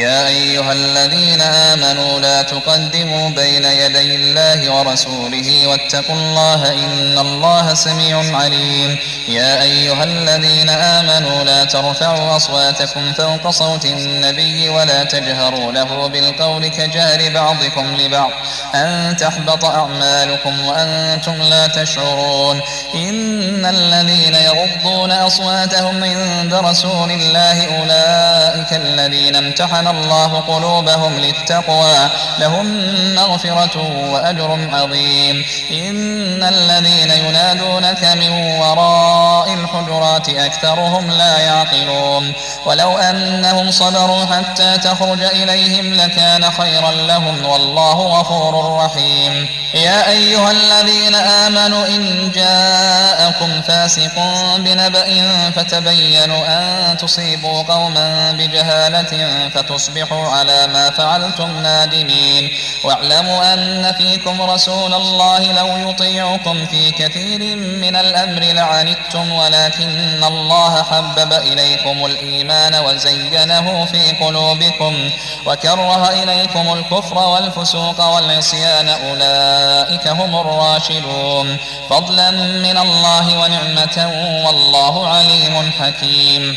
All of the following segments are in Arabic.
يا أيها الذين آمنوا لا تقدموا بين يدي الله ورسوله واتقوا الله إن الله سميع عليم. يا أيها الذين آمنوا لا ترفعوا أصواتكم فوق صوت النبي ولا تجهروا له بالقول كجار بعضكم لبعض. أن تحبط أعمالكم وأنتم لا تشعرون. إن الذين يغضون أصواتهم عند رسول الله أولئك الذين امتحن الله قلوبهم للتقوى لهم مغفرة وأجر عظيم. إن الذين ينادونك من وراء الحجرات أكثرهم لا يعقلون. ولو أنهم صبروا حتى تخرج إليهم لكان خيرا لهم والله غفور رحيم. يا أيها الذين آمنوا إن جاءكم فاسق بنبأ فتبينوا أن تصيبوا قوما بجهالة فتصبحوا على ما فعلتم نادمين واعلموا أن فيكم رسول الله لو يطيعكم في كثير من الأمر لعنتم ولكن الله حبب إليكم الإيمان وزينه في قلوبكم وكره إليكم الكفر والفسوق والعصيان أولئك هم الراشدون فضلا من الله ونعمة والله عليم حكيم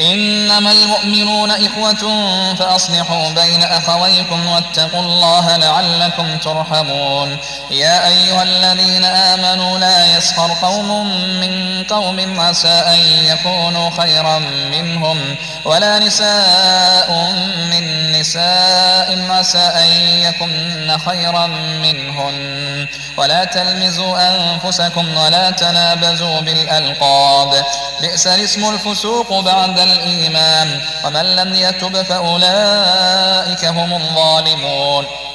إنما المؤمنون إخوة فأصلحوا بين أخويكم واتقوا الله لعلكم ترحمون. يا أيها الذين آمنوا لا يسخر قوم من قوم عسى أن يكونوا خيرا منهم ولا نساء من نساء عسى أن يكن خيرا منهن. ولا تلمزوا أنفسكم ولا تنابزوا بالألقاب. بئس الاسم الفسوق بعد الإيمان ومن لم يتب فأولئك هم الظالمون.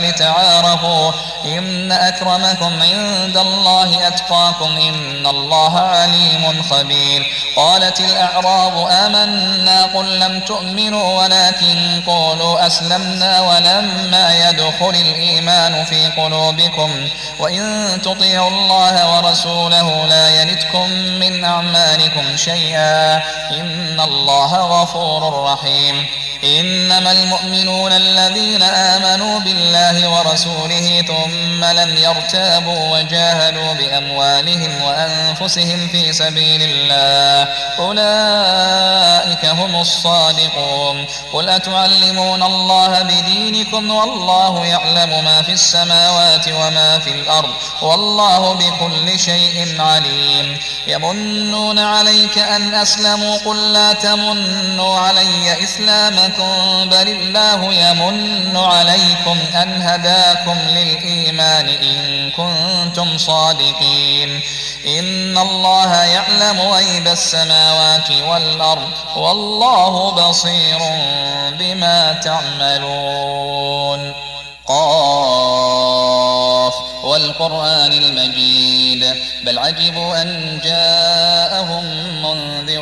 لتعارفوا إن أكرمكم عند الله أتقاكم إن الله عليم خبير قالت الأعراب آمنا قل لم تؤمنوا ولكن قولوا أسلمنا ولما يدخل الإيمان في قلوبكم وإن تطيعوا الله ورسوله لا يلتكم من أعمالكم شيئا إن الله غفور رحيم إنما المؤمنون الذين آمنوا بالله ورسوله ثم لم يرتابوا وجاهدوا بأموالهم وأنفسهم في سبيل الله أولئك هم الصادقون قل أتعلمون الله بدينكم والله يعلم ما في السماوات وما في الأرض والله بكل شيء عليم يمنون عليك أن أسلموا قل لا تمنوا علي إسلامكم بل الله يمن عليكم أن هداكم للإيمان إن كنتم صادقين إن الله يعلم غيب السماوات والأرض والله بصير بما تعملون قاف والقرآن المجيد بل عجبوا أن جاءهم منذر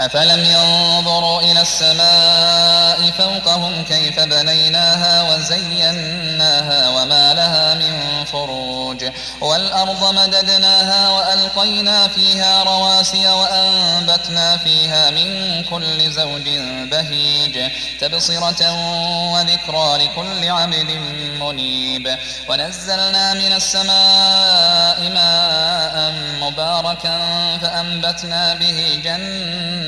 أفلم ينظروا إلى السماء فوقهم كيف بنيناها وزيناها وما لها من الفروج والأرض مددناها وألقينا فيها رواسي وأنبتنا فيها من كل زوج بهيج تبصرة وذكرى لكل عبد منيب ونزلنا من السماء ماء مباركا فأنبتنا به جنات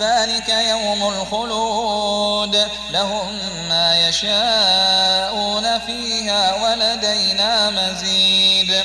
ذلك يوم الخلود. لهم ما يشاءون فيها ولدينا مزيد.